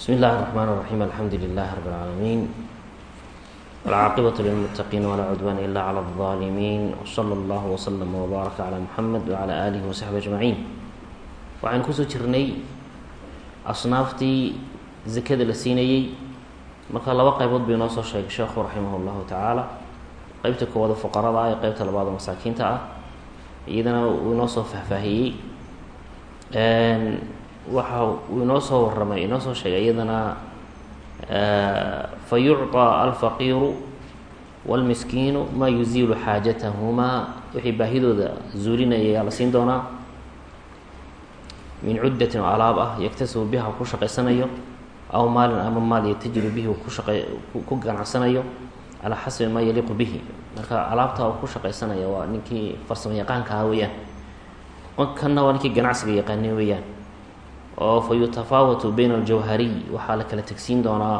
بسم الله الرحمن الرحيم الحمد لله رب العالمين والعاقبة للمتقين ولا عدوان إلا على الظالمين وصلى الله وسلم وبارك على محمد وعلى آله وصحبه أجمعين waxaan kusoo jirnay asnaaftii zakada la siinayey marka laba qaybood bay noo soo sheegay sheekhu raximah llahu tacaala qeybta koowaad fuqarada ah ee qeybta labaad oo masaakiinta ah iyadana uu inoo soo faahfaahiyey waxa uu inoo soo waramay inoo soo sheegay iyadana fa yucطى alfaqiiru wاlmiskiinu maa yuziilu xaajatahumaa wixii baahidooda zuulinaya ayaa la siin doonaa min cuddatin oo alaab ah yaktasibu biha ku shaqaysanayo aw maalin ama maal yatajiru bihi ku shaqe ku ganacsanayo calaa xasbi maa yaliiqu bihi marka alaabta uu ku shaqaysanaya waa ninkii farsamo yaqaanka ah weeyaan kanna waa ninkii ganacsiga yaqaani weeyaan oo fa yutafaawatu bayna aljawhariy waxaa la kala tegsiin doonaa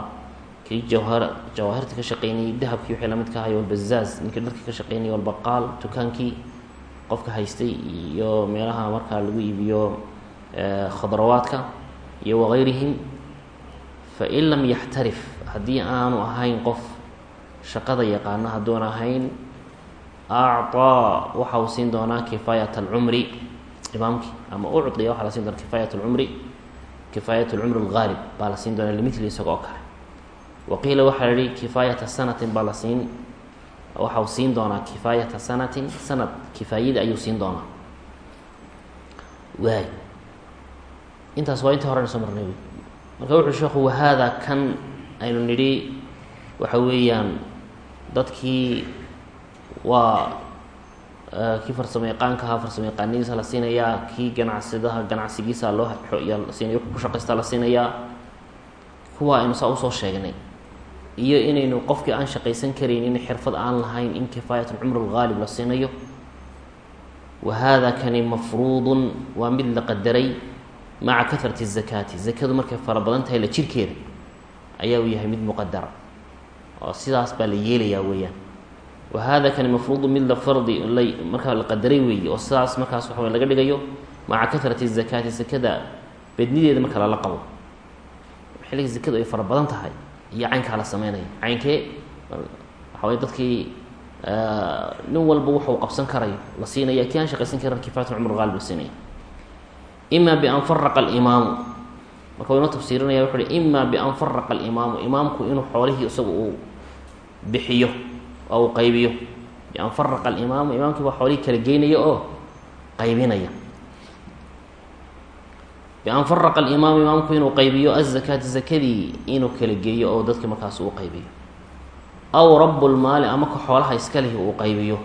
kii jawhar jawaahirta ka shaqeynayay dahabkii wixii la mid ahay walbazaaz ninkii dharkii ka shaqeynayay walbaqaal dukaankii qofka haystay iyo meelaha markaa lagu iibiyo khadrawaadka iyo wagayrihim fain lam yaxtarif haddii aanu ahayn qof shaqada yaqaana hadduun ahayn acطaa waxa uu siin doonaa kifaayat alcumri imaamkii ama ucطiya waxaa la siin doona kifaayat alcumri kifaayat alcumri algaalib baa la siin doonaa limithli isaga oo kale. Waqiila waxaa la yihi kifaayata sanatin baa la siin waxa uu siin doonaa kifaayata sanatin sanad. Kifaayada ayuu siin doonaa. Waay. Intaas waa intii horena soo marnay. Marka wuxuu sheekhu wahaada kan? aynu nidhi waxa weeyaan dadkii waa kii farsamo yaqaanka ahaa farsamo yaqaanidiisa la siinayaa. Kii ganacsadaha ganacsigiisa loo siinaya wuxuu ku shaqaystaa la siinayaa. Kuwa aynu saa u soo sheegnay. Iyo inaynu qofkii aan shaqaysan karaynin xirfad aan lahayn in kifaayat alcumr algaalib la siinayo. Wa haada kani mafruudun waa mid la qadaray maca kahrati الzakaati zakadu markay fara badan tahay la jirkeeda ayaa uu yahay mid muqadara oo sidaas baa la yeelayaa weeyaan wa hada kani mafruudu mid la fardi markaa la qadaray weeye oo sidaas markaas waxa laga dhigayo maca kahrati الzakaati zakada bednideeda marka lala qabo xilliga zakadu ay fara badan tahay iyo caynkaa la sameynaya caynkee waxa way dadkii nin walba wuxuu qabsan karayo la siinaya kii aan shaqaysan karin kifayat cumr gaalib la siinaya ima bian faraqa alimaamu marka inoo tafsiirinaya wuxu uhi ima bian faraqa alimaamu imaamku inuu xoolihii isagu uu bixiyo oo uu qaybiyo. Bian faraqa alimaamu imaamkii baa xoolihii kala geynaya oo qaybinaya. Bian faraqa alimaamu imaamku inuu qaybiyo azakaata zakadii inuu kala geeyo oo dadki markaas uu qaybiyo. Aw rabu lmaali ama ka xoolaha iska uu qaybiyo.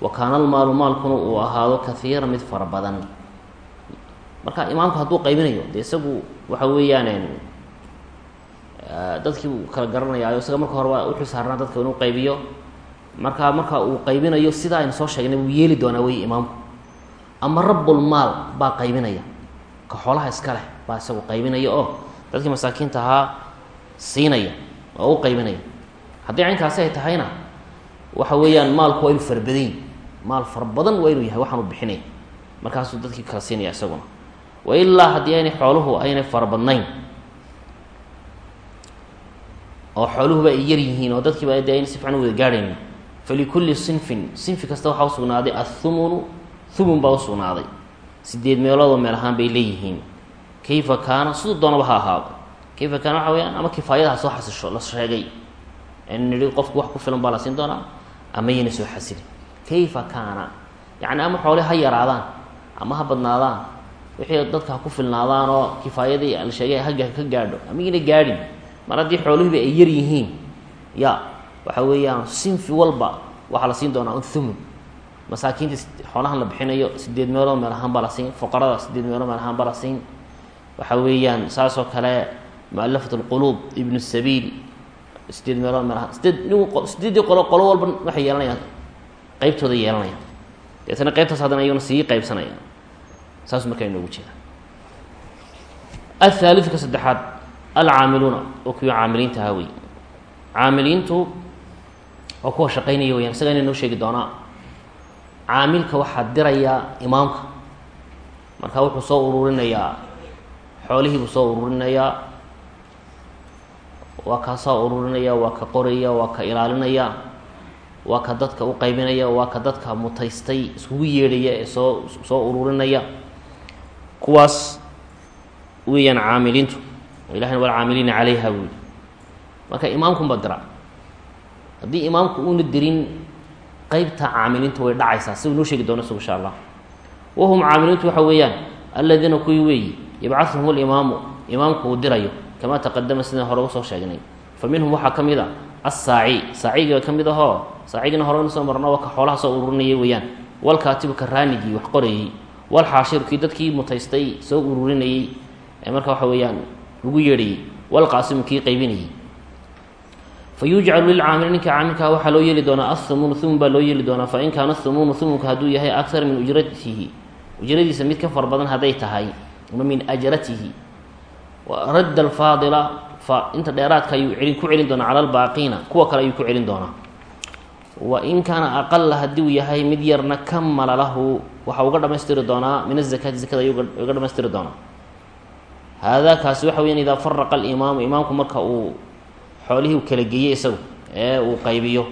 Wa kaana almaalu maalkuna uu ahaado kahiira mid fara badan. Marka imaamku hadduu qaybinayo de isagu waxa weeyaan dadkii uu kala garanayaayo isaga marka hore waa uxuu saarnaa dadka inuu qaybiyo marka marka uu qaybinayo sidaa aynu soo sheegnay wuu yeeli doonaa wey imaamku ama rabulmaal baa qaybinaya. Ka xoolaha iska leh baa isagu qaybinaya oo dadkii masaakiinta ahaa siinaya oo u qaybinaya. Haddii caynkaasi ay tahayna waxa weeyaan maalku waa inu farabadayn maal fara badan yahay waxaan u markaasuu dadkii kala siinaya isaguna. Wailaa haddii aynay xooluhu aynay farabadnayn oo xooluhuba ay yar yihiin oo dadkiiba de ayna si fiican u wada gaadhaynin falikulli sinfin sinfi kasta waxaa usugnaaday athumunu thumun baa usugnaaday sideed meeloodoo meel ahaan bay leeyihiin. kayfa kaana siduu doonaba ha ahaado. kayfa kaana waxa weyaan ama kifaayadaha soo xasisho la sheegay. nihi qofku wax ku filan baa la siin doonaa ama yayna soo xasilin kayfa kaana yacni ama xoole ha yaraadaan ama ha badnaadaan. wixii dadka ha ku filnaadaan oo kifaayadii la sheegay hagga ka gaadho. ama yna gaadhin. mar haddii xoolihiiba ay yar yihiin. ya waxa weeyaan sinfi walba waxaa la siin doonaa un thumun masaakiinta xoolahan la bixinayo sideed meelood meel ahaan baa la siin. Fuqarada sideed meelood meel ahaan baa la siin. Waxa weeyaan saasoo kale mualafat lquluub ibnu sabiil sideed meelood meel ahaan sideed nin sideeddii qolo qolo walba waxay yeelanayaan. Qeybtooda yeelanayaan. Deetana qeybtaas haddana iyaguna sii qaybsanaya. Saas markaa inoogu jeeda athaaliu ka saddexaad alcaamiluuna oo kuwii caamiliinta ahaa wey caamiliintu oo kuwa shaqaynaya weyaan isaga ina noo sheegi doonaa caamilka waxaa dirayaa imaamka. Marka wuxuu soo ururinayaa xoolihii buu soo ururinayaa waa ka soo ururinaya waa ka qoraya waa ka ilaalinaya waa ka dadka u qaybinaya waa ka dadka mutaystay iskugu yeedhaya ee soo soo ururinaya. Kuwaas weeyaan caamiliintu ilahina walcaamiliina calayha buu yihi marka imaamkunba dira haddii imaamku uuna dirin qeybta caamiliinta way dhacaysaa si uu sheegi doono isagu insha allah wahum caamiliintu waxa weeyaan aladiina kuwii weeyi yabcahuhum alimaamu imaamku uu dirayo kamaa taqadama sidaan hore u soo sheegnay. Fa minhum waxaa ka mid a assaaci saacigiiba ka mid ahoo saacigina horena soo marno waa ka xoolaha soo ururinaya weeyaan. Walkaatibu ka raanigii wax qorayey walxaashiru kii dadkii mutaystay soo ururinayey marka waxa weeyaan lagu yeedhayey walqaasimu kii fa yujcalu lilcaamili ninka caamilkaa waxaa loo yeeli doonaa athumuunu thumun baa loo yeeli doonaa fain kaana thumuunu thumunka hadduu yahay akthar min ujratihi ujradiisa mid ka far badan hadday tahay ama min ajratihi radda alfaadila fa inta dheeraadka ayuu celin ku celin doonaa cala albaaqiina kuwa kale ayuu ku celin doonaa wa in kaana aqala haddii uu yahay mid yarna kamala lahu waxa uga dhamaystiri doonaa min azakaati zakada ayuu uga dhamaystiri doonaa haadaa kaasi waxa weyaan idaa faraqa alimaamu imaamku marka uu xoolihii u kala geeyey isagu ee uu qaybiyo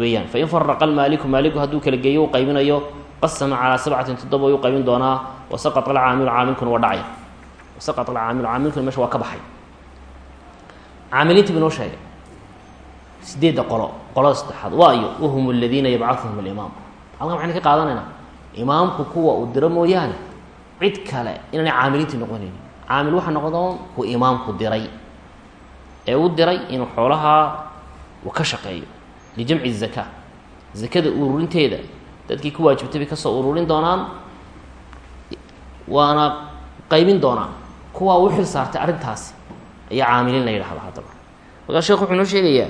weeyaan. Fain faraqa almaaliku maaliku hadduu kala geeyo u qaybinayo qasama calaa sabcatin toddoba ayuu qaybin doonaa wasaqata alcaamilu caamilkuna waa dhacay. Wasaqata alcaamilu caamilkuna meesha waa ka baxay. Caamiliintii bu inoo sheegay sideedda qolo qolada saddexaad waayo wahum aladiina yabcahuhum alimaam. Halkan waxaynu ka qaadanaynaa imaamku kuwa uu diro mooyaane cid kale inaanay caamiliintii noqonaynin caamil waxaa noqdoon ku imaamku diray ee u diray inuu xoolahaa ka shaqeeyo lijamci zaka. Zakada ururinteeda dadkii ku waajibtay bay ka soo ururin doonaan waana qaybin doonaan. Kuwaa u xil saartay arrintaasi ayaa caamiliin la yidhahda haddaba markaa sheekh wuxuu inoo sheegayaa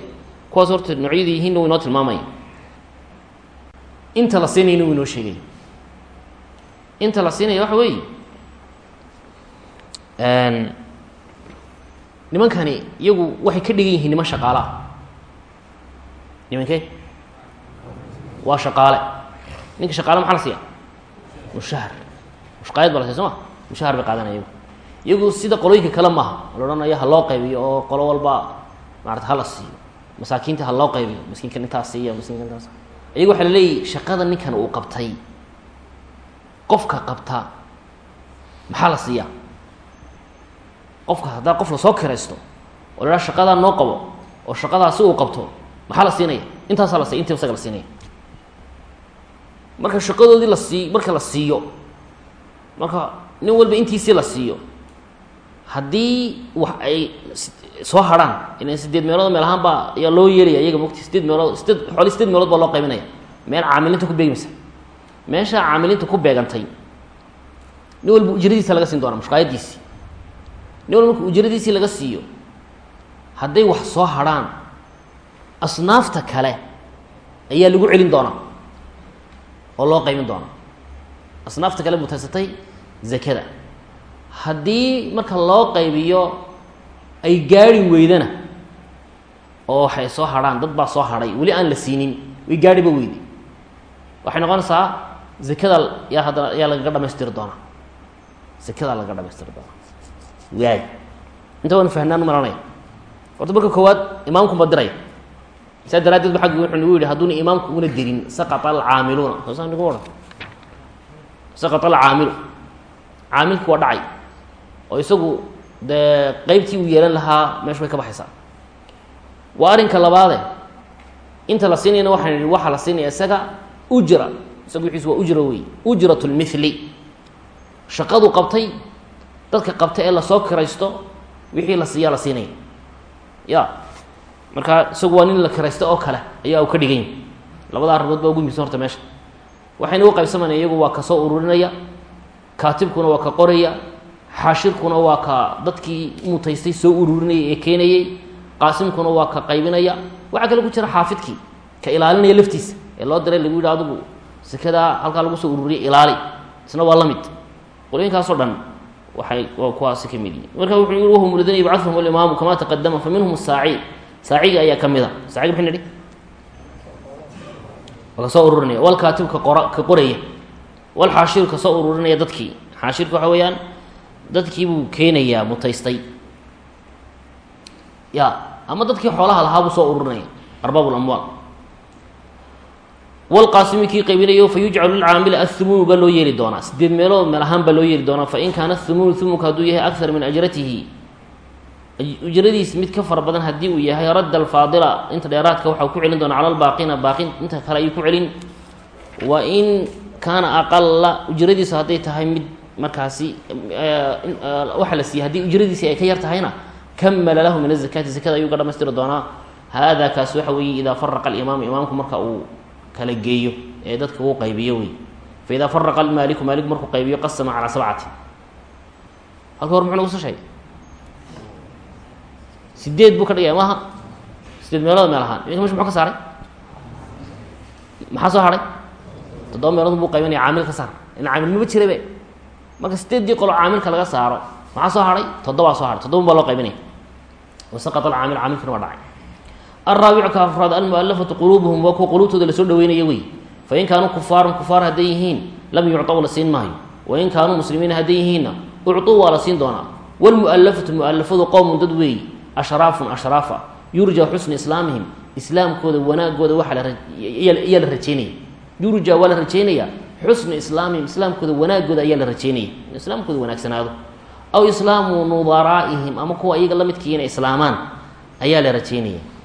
kuwaas horta noocyada yihiinna wuu inoo tilmaamaya. Inta la siinayna wuu inoo sheegaya. Inta la siinaya waxa weeye nimankani iyagu waxay ka dhigan yihiin niman shaqaale ah nimankee waa shaqaale. Ninka shaqaale maxaa la siiya? Mushahar mushqaayad baa la siya soo mushahar bay qaadanaya iyagu. Iyagu sida qolooyinka kale maaha la odhanayo ha loo qaybiyo oo qolo walba maarata hala siiyo. Masaakiinta ha loo qaybiyo. Miskiinkan intaas siiya miskiinka intaas iyagu waxaa la leeyahy shaqada ninkan uu qabtay. Qofka qabta maxaa la siiyaa qofka haddaa qof la soo kiraysto oo la haha shaqadaa noo qabo oo shaqadaasi uu qabto maxaa la siinaya? Intaasaa la siya intii isaga la siinaya marka shaqadoodii la sii marka la siiyo marka nin walba intiisii la siiyo haddii wax ay soo harhaan ilan sideed meelood meel ahaan baa ayaa loo yeelaya iyaga mogti sideed meelood sideed xooli sideed meelood baa loo qaybinaya. Meel caamilinta ku beegmaysa. Meeshaa caamilinta ku beegantay nin walba ujradiisa laga siin doona mushqaayadiisii nin walba marka ujradiisii laga siiyo hadday wax soo harhaan asnaafta kale ayaa lagu celin doonaa oo loo qaybin doonaa. Asnaafta kale mutaysatay zakada. Haddii marka loo qaybiyo ay gaari weydana oo waxay soo harhaan dad baa soo hadhay weli aan la siinin way gaariba weyday waxay noqonaysaa zakada yaa haddana yaa lagaga dhamaystiri doonaa. Zakadaa lagaga dhamaystiri doonaa waay inta waanu fahnaan maranaya horta marka koowaad imaamkunba diraya saa daraaddeed ba aggi wuxuu nagu yihi hadduuna imaamku una dirin saqata alcaamiluuna. Soosaa nagu odhan saqata alcaamilu. Caamilki waa dhacay. Oo isagu dee qeybtii uu yeelan lahaa meeshu way ka baxaysaa. Waa arrinka labaade. Inta la siinayna waxaan idhi waxaa la siinaya isaga ujra. Isagu wixiisu waa ujra wey ujrat lmithli shaqadu qabtay dadka qabta ee la soo kiraysto wixii la siiyaa la siinaya ya markaa isagu waa nin la kiraysto oo kale ayaa u ka dhigan yahi labada arrimood baa ugu muhimsan horta meesha. Waxayna u qaybsamayna iyagu waa ka soo ururinaya kaatibkuna waa ka qoraya xaashirkuna waa ka dadkii mutaystay soo ururinaya ee keenayey qaasimkuna waa ka qaybinaya. Waxaa kale ku jira xaafidkii ka ilaalinaya laftiisa. Ee loo diray lagu yidhi adigu sekadaa halkaa lagu soo ururiyay ilaali isna waa la mid. Qolooyinkaasoo dhan waxay waa kuwaasi ka mid yihiin marka wuxuu yihi wahum ladina yabcathum alimaamu kamaa taqadama fa minhum saaci saaciga ayaa ka mid a. Saaciga maxay nidhi waa ka soo ururinaya. Walkaatib ka qora ka qoraya. Walxaashiru ka soo ururinaya dadkii. Xaashirka waxa weeyaan dadkii buu keenayaa mutaystay. Ya ama dadkii xoolaha lahaa buu soo ururinaya. Arbaab lamwaal walqaasimi kii qaybinayo fa yujcalu lilcaamili athumuunu baa loo yeeli doonaa sideed meelood meel ahaan baa loo yeeli doonaa fain kaana athumuunu thumuka hadduu yahay akthar min ajratihi ujradiis mid ka fara badan haddii uu yahay radda alfaadila inta dheeraadka waxau ku celin doonaa cala baaqin inta kale ayuu ku celin wa in kaana aqala ujradiisu hadday tahay mid markaasi waxa la siiyey haddii ujradiisi ay ka yar tahayna kamala lahu min azakaati zakada ayuu ga dhamaystiri doonaa hada kaas waxa weeye idaa faraqa alimaamu imaamku marka uu kala geeyo ee dadka uu qaybiyo wey faidaa faraqa almaaliku maaliku markuu qaybiyo qasama calaa sabcati. Halka hor muxuu nagu soo sideed buu ka dhigaya maaha? Sideed meelood meel ahaan. Iminka meesha muxuu ka saaray? Maxaa soo haray? Toddoba meelood buu qaybinaya caamil ka saar. Ina caamil maba jirabe marka sideeddii qolo caamilka laga saaro maxaa soo haray? Toddobaa soo haray toddoba baa loo qaybinaya wasaqata alcaamil caamilkina waa dhacay alraabicu ka afraad almualafatu quluubuhum waa kuwa quluubtooda la soo dhaweynaya wey fain kaanuu kufaaran kufaar hadday yihiin lam yucطaw la siin maayo wain kaanuu muslimiina hadday yihiinna ucطuu waa la siin doonaa wlmualafatu mualafadu qowmun dad weey ashraafun ashraafa yurja xusna islaamihim islaamkooda wanaagooda waaaiyaa la rajeynaya yurja waa la rajeynaya xusna islaamihim islaamkooda wanaagooda ayaa la rajeynaya in wanaagsanaado aw islaamu nudaraa'ihim ama kuwa iyaga islaamaan ayaa la rajeynaya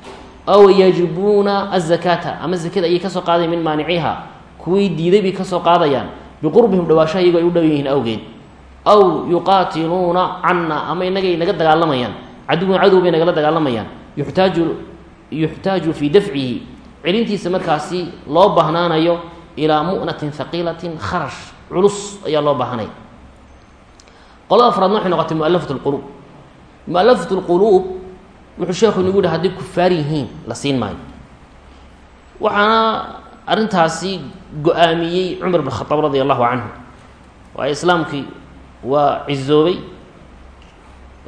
aw yajibuuna azakaata ama zakada ayay ka soo qaadayan min maaniciha kuwii diiday bay ka soo qaadayaan biqurbihim dhawaashaha iyagoo ay u dhow yihiin awgeed aw yuqaatiluuna cana ama inagay naga dagaalamayaan caduwan cadow bay nagala dagaalamayaan yuxtaaju yuxtaaju fii dafcihi celintiisa markaasi loo baahnaanayo ilaa mu'natin haqiilatin kharash culus ayaa loo baahanaya qolada afraadna waxay noqotay mualafat lquluub mualafat lquluub wuxuu sheekhu inagu yihi hadday kufaar yihiin la siin maayo. Waxaana arrintaasi go'aamiyey cumar bn khadaab radia allahu canhu waayo islaamkii waa cizoobay.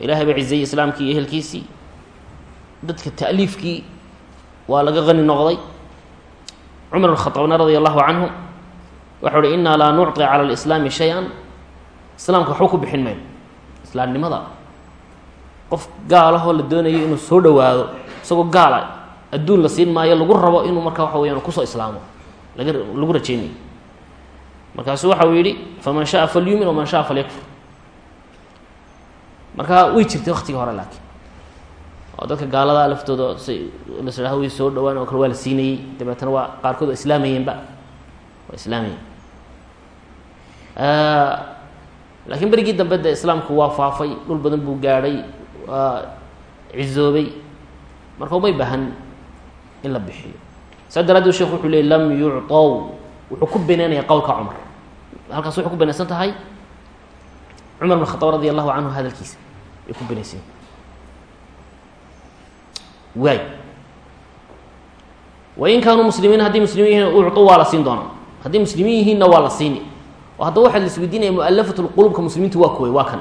Ilaahay baa cizeeyey islaamkii iyo ehelkiisii. Dadka ta'liifkii waa laga qani noqday. Cumar bn khadaabna radia allahu canhu waxau uhi innaa laa nucطi cala lislaami shay-an. Islaamka waxba ku bixin mayno islaamnimada qof gaalahoo la doonayo inuu soo dhowaado isagoo gaala adduun la siin maayo lagu rabo inuu marka waxa weyaan ku soo islaamo laga lagu rajeynayo markaasu waxa uu yidhi faman shaءa falyumin waman shaءa falyakfur. Marka way jirtay waktigii hore laakiin. Oo dadka gaalada laftooda si lashaha way soo dhowaan oo kale waa la siinayey dabeetana waa qaarkood waa islaamayeenba waa islaamayeen. Laakiin berigii dambe de islaamku waa faafay dhul badan buu gaadhay waa cizoobay marka umay bahan in la bixiyo saa daraaddeed sheekhu wuxuu leey lam yucطow wuxuu ku beenaynaya qowlka cumar halkaas waxay ku benaysan tahay cumar bn khadaab radi allahu canhu hadalkiisa ay ku benaysan waay wain kaanuu muslimiin hadday muslimiin yihiin ucطu waa la siin doonaa hadday muslimiin yihiinna waa la siini oo haddaba waxaa la isweydiinaya mualafatu lqulubka muslimiintu waa kuway waa kan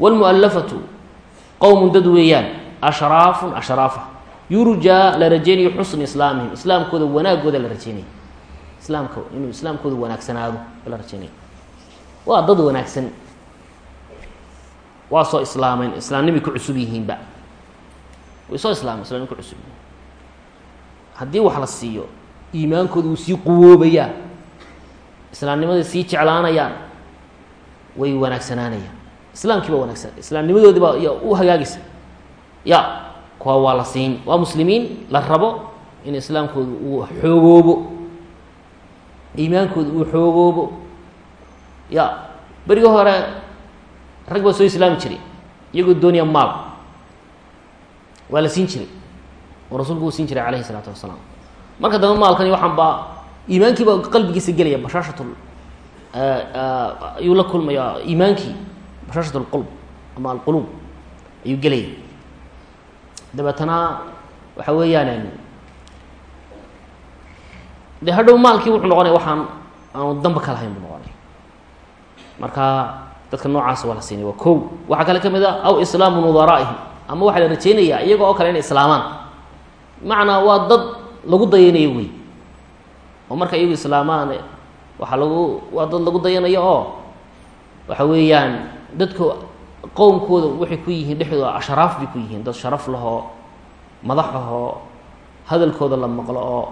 wاlmualafatu qowmun dad weeyaan ashraafun ashraafa yurjaa la rajeynayo xusna islaamihim. Islaamkooda wanaagooda la rajeynaya islaamka inuu islaamkooda wanaagsanaado la rajeynaya waa dad wanaagsan. Waa soo islaameen islaamnimay ku cusub yihiinba. Way soo islaameen islamnimay ku cusub yihiin. Haddii wax la siiyo iimaankooda wuu sii quwoobayaa. Islaamnimaday sii jeclaanayaan way wanaagsanaanayaan islaamkii baa wanaagsan. Islaamnimadoodii baa ya u hagaagaysa ya kuwa waa la siin. Waa muslimiin la rabo in islaamkooda uu xoogoobo. Iimaankooda uu xoogoobo. Ya berigi hore rag baa soo islaami jiray iyagoo doonaya maal. Waa la siin jiray. Oo rasuulku uu siin jiray calayhi isalaatu wasalaam. Marka dambe maalkani waxaan baa iimaankii baa qalbigiisa gelaya bashaashatul ayuu la kulmaya iimaankii bashaashat lqulb ama alquluub ayuu gelaya dabeetana waxa weeyaan de hadhow maalkii wuxuu noqonaya waxaan aanu damba ka lahayn buu noqonaya marka dadka noocaas waa la siinay waa kow. Waxaa kale ka mid a aw islaamu nudaraa'ihim ama waxaa la rajeynayaa iyaga oo kale inay islaamaan. Macnaa waa dad lagu dayanayo wey oo marka iyagu islaamaan waxaa lagu waa dad lagu dayanayo oo waxa weeyaan dadka qowmkooda waxay ku yihiin dhexdooda ashraaf bay ku yihiin dad sharaf lahoo madaxahoo hadalkooda la maqlo oo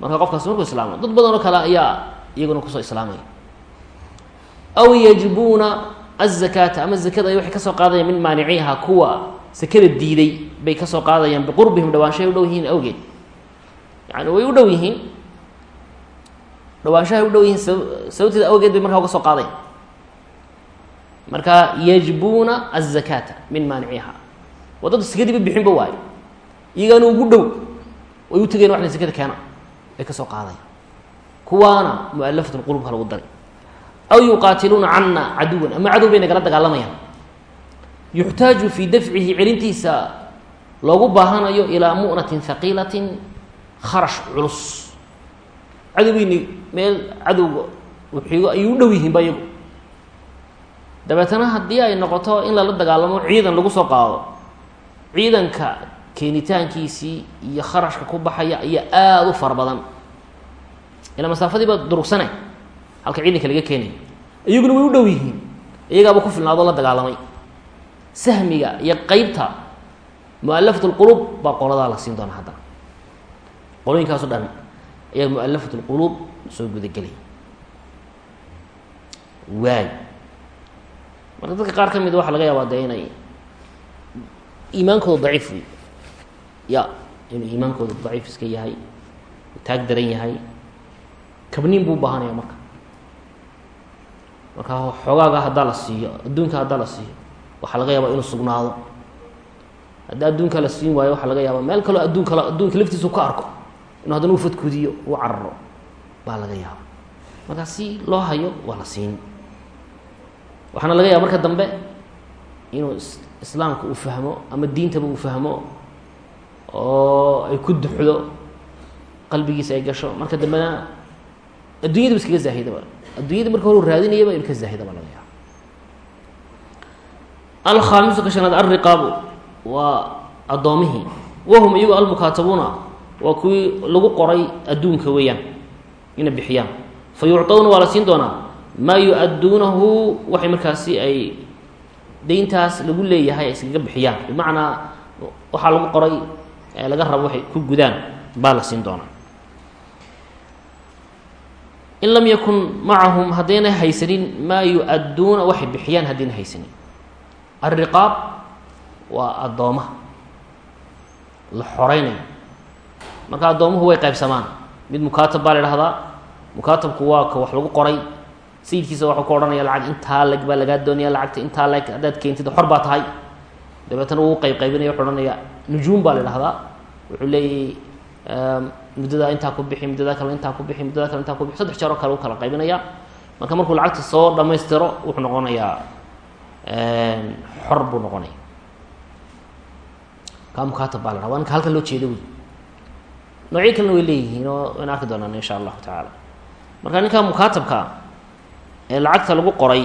marka qofkaas markuu islaamo dad badan oo kale ayaa iyaguna ku soo islaamaya aw yajibuuna azakaata ama zakada ay waxay ka soo qaadayaan min maaniciha kuwa sakada diiday bay ka soo qaadayaan biqurbihim dhawaanshahay u dhow yihiin awgeed yani way u dhow yihiin dhawaanshahay u dhow yihiin sababteeda awgeed bay markaa uga soo qaadayan marka yajibuuna azakaata min maaniciha waa dad sakadiiba bixinba waayo. Iyagaana ugu dhow way u tegayen waxna sakada keena ay ka soo qaadaya kuwaana mualafat lqulubka lagu daray. Aw yuqaatiluuna cana caduwan ama cadow bay nagala dagaalamayaan. Yuxtaaju fii dafcihi celintiisa loogu baahanayo ilaa mu'natin haqiilatin kharash culus. Cadowgeyni meel cadowga uxigo ayay u dhow yihiinba iyagu dabeetana haddii ay noqoto in lala dagaalamo ciidan lagu soo qaado ciidanka keenitaankiisii iyo kharashka ku baxaya ayaa aada u fara badan. Ilaa masaafadiiba durugsane halka ciidanka laga keenaya iyaguna way u dhow yihiin. Iyagaaba ku filnaadoo la dagaalamay. Sahmiga iyo qeybta mualafat lqulub baa qoladaa la siin doona haddana. Qolooyinkaaso dhan ayaa mualafat lquluub soo gudagelaya. Waay marka dadka qaar ka mida waxaa laga yaabaa dee inay iimaankooda daciif wey ya inuu iimaankooda daciif iska yahay taag daran yahay kabniin buu ubaahanaya marka. Marka xoogaaga haddaa la siiyo adduunka haddaa la siiyo waxaa laga yaabaa inuu sugnaado. Haddii adduunka la siin waayo waxaa laga yaabaa meel kaloo adduun kale adduunka laftiisa u arko inuu haddana u fadkudiyo uu cararo baa laga yaaba markaa si loo hayo waa la siin waxaana laga yaaba marka dambe inuu islaamka uu fahmo ama diintaba uu fahmo oo ay ku duxdo qalbigiisa ay gasho marka dambena addunyadaba iskaga zaahidaba addunyada marka hore raadinayaba inu ka zaahidaba laga yaaba alkhaamisu ka alriqaabu waa addoomihii wahum iyagu almukaatabuuna waa kuwii lagu qoray adduunka weeyaan inay bixiyaan. Fa waa la siin doonaa maa yu-adduunahu waxay markaasi ay deyntaas lagu leeyahay ay iskaga bixiyaan. Bimacnaa waxaa lagu qoray laga rabo waxay ku gudaan baa la siin doonaa. In lam yakun macahum haddayna haysanin maa yu-adduuna waxay bixiyaan haddayna haysanin. Alriqaab waa addoomaha la xoreynayo marka addoomuhu way qaybsamaan. Mid mukaatab baa la idhahdaa mukaatabku waa ka wax lagu qoray sayidkiisa waxuu ka odhanaya lacag intaa leg baa lagaa doonaya lacagta intaa leg haddaad keentid xor baa tahay. Dabeetana wuu qayb qaybinaya wuxuu odhanaya nujuum baa la idhahdaa wuxuu leeyahy muddadaa intaa ku bixi muddadaa kale intaa ku bixi muddadaa kale intaa ku bixi saddex jeer oo kale u kala qaybinaya marka markuu lacagta soo dhammaystiro wuxuu noqonayaa xor buu noqonaya. Kaa mukaatab baa la dhaha waa ninka halkan loo jeedo wey. Noocyo kalena way leeyihiin oo wayna arki doonaan insha allahu tacaala. Marka ninkaa mukaatabka ee lacagta lagu qoray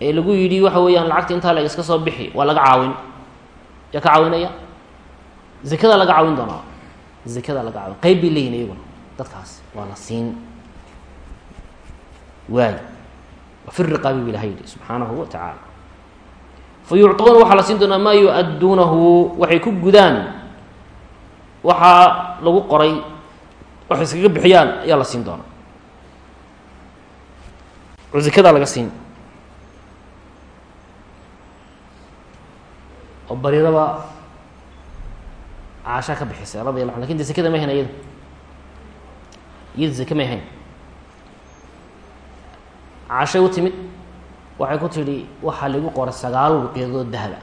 ee lagu yidhi waxa weeyaan lacagta intaa leg iska soo bixi waa laga caawin. Yaa ka caawinaya? Zakada laga caawin doonaa? Zakada laga caawin. Qeyb bay leeyihiin iyaguna dadkaas waa la siin. Waay. Fi riqaabi bu ilahay yihi subxaanahu wa tacaala. Fa yucطuuna waxaa la siin doonaa maa yu-adduunahu. Waxay ku gudaan. Waxaa lagu qoray waxay iskaga bixiyaan ayaa la siin doonaa oo zakadaa laga siin. Oo baridaba caashaa ka bixisay radi alla an laakiin de zakada may hayn iyada iyada zake may hayn caashay u timid waxay ku tidhi waxaa lagu qoray sagaal wiqyadood dahaba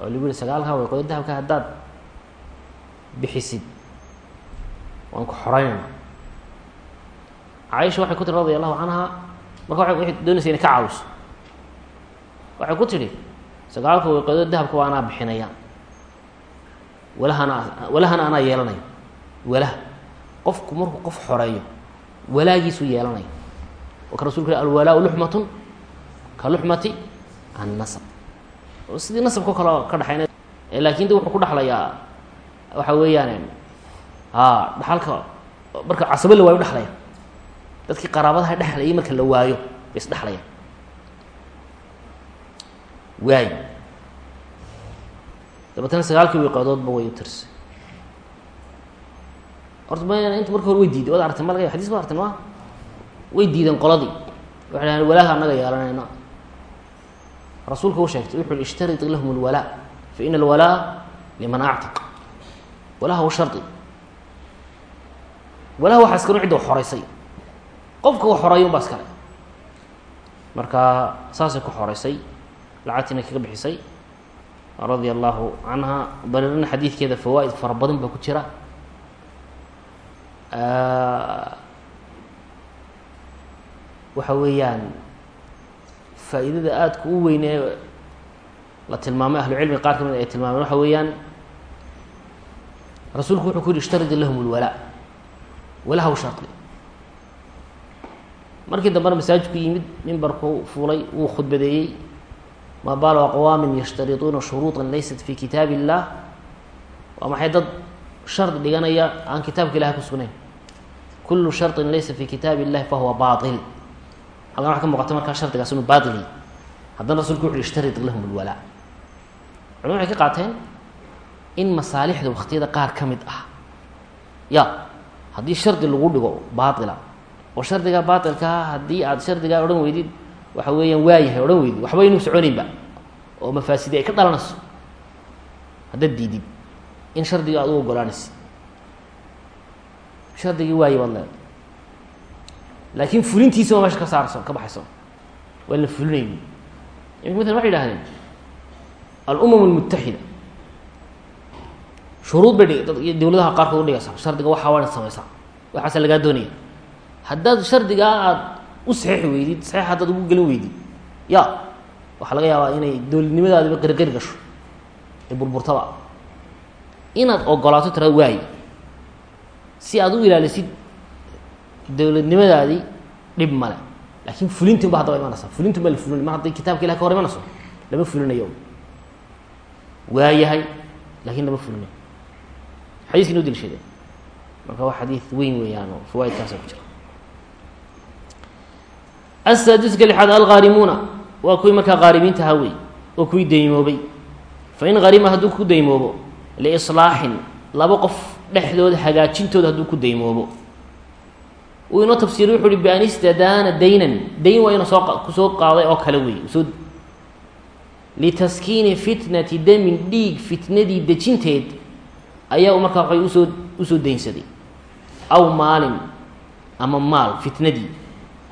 oo lagu yihi sagaalkaa wiqyadood dahabka haddaad bixisid waan ku xoreynayna caaisha waxay ku tihi radi allahu canha marka wa waxay doonaysa inay ka caawiso waxay ku tidhi sagaalka wiqyadood dahabka waa anaa bixinaya. Walahana walahana anaa yeelanaya walaha qofku markuu qof xoreeyo walaagiisuu yeelanaya ka rasulku alwalaa luxmatun ka luxmati annasab. Sidii nasabka kale ka dhexayna laakin de wuxuu ku dhexlayaa waxa weeyaan a dhaxalka marka casabo la waayo dhexlaya dadkii qaraabadaha dhexlayay marka la waayo bay isdhexlayaan waay dabeetana sagaalkii wiiqadoodba way u tirsay. Horta ma inta marka hore way diiday waad aragtay ma laga xadis waad ma way diideen qoladii. Waxay dhahdeen walaaha annaga yeelanayna rasuulka u sheegtay wuxu uhi ishtarid lahum اlwalaa fa ina alwalaa liman actaq walaha wa shardi. Walaha waxaa iskanu cidda xoreysay qofka u xoreeya un baa iskale marka saasay ku xoreysay lacagtiina kaga bixisay radia allahu canha baririna xadiidkeeda fawaa'id fara badan baa ku jira. Waxa weeyaan faa'iidada aadka u weyn ee la tilmaamay ahlucilmiga qaar ka mid ay tilmaameen. Waxa weeyaan rasuulku wuxuu ku yihi ishtarid lahum اlwalaa walaha shardi markii dambena masaajidku yimid mimbarku fuulay wuu khudbadeeyey maa baalu aqwaamin yashtariطuuna shuruuطa laysat fi kitaab الlah waa maxay dad shardi dhiganaya aan kitaabka ilahay ku sugnayn kulu sharطin laysa fi kitaab الlahi fahuwa baطil halkan waxa ka muuqata markaa shardigaas inuu baطil yahy haddana rasulku wuxu uhi ishtarid lahum اlwalaa culma waxay ka qaateen in masaalixda waktiyada qaar ka mid ah ya haddii shardi lagu dhigo baatila oo shardigaa baatilkaa haddii aad shardigaa odhan weydid waxa weeyaan waayahay odhan weydid waxba inuu soconaynba oo mafaasidi ay ka dhalanayso. Haddaad diidid. In shardiga aad u ogolaanaysa shardigii waaye baad leeday laakiin fulintiisa waa meesha ka saarayso ka baxayso. Waa la fulinayni imika matalan waxay idhahdeen alumam almutaxida shuruud bay dowladaha qaarkood udhigaysaa shardiga waxaa waa inaad samaysaa. Waxaasa lagaa doonaya haddaad shardigaa aad u saxiixi weydid saxiix haddaad ugu gelin weydid ya waxaa laga yaabaa inay dowladnimadaadiba qarigari gasho ee burburtaba. Inaad ogolaato tira waayi. Si aad u ilaalisid dowladnimadaadii dhib male laakiin fulintin ba haddaba imanaysa fulintin baa la fulinay. Mar hadday kitaabka ilah ka hor imanayso? Lama fulinayo waayahay laakiin lama fulinayo xadiiski noo deliishadeen marka waa xadiid weyn weeyaan oo fawaaidkaasa ku jira asaadiska lixaad alghaarimuuna waa kuwii markaa ghaarimiinta ahaa wey oo kuwii daymoobay fain harima hadduu ku daymoobo liislaaxin laba qof dhexdooda hagaajintooda hadduu ku daymoobo uu inoo tafsiiriy wuxu uhi bian istadaana daynan dayn waa ina soo ku soo qaaday oo kale wey soo litaskiini fitnati damin dhiig fitnadii dejinteed ayaa markaa waxay u soo u soo daynsaday aw maalin ama maal fitnadii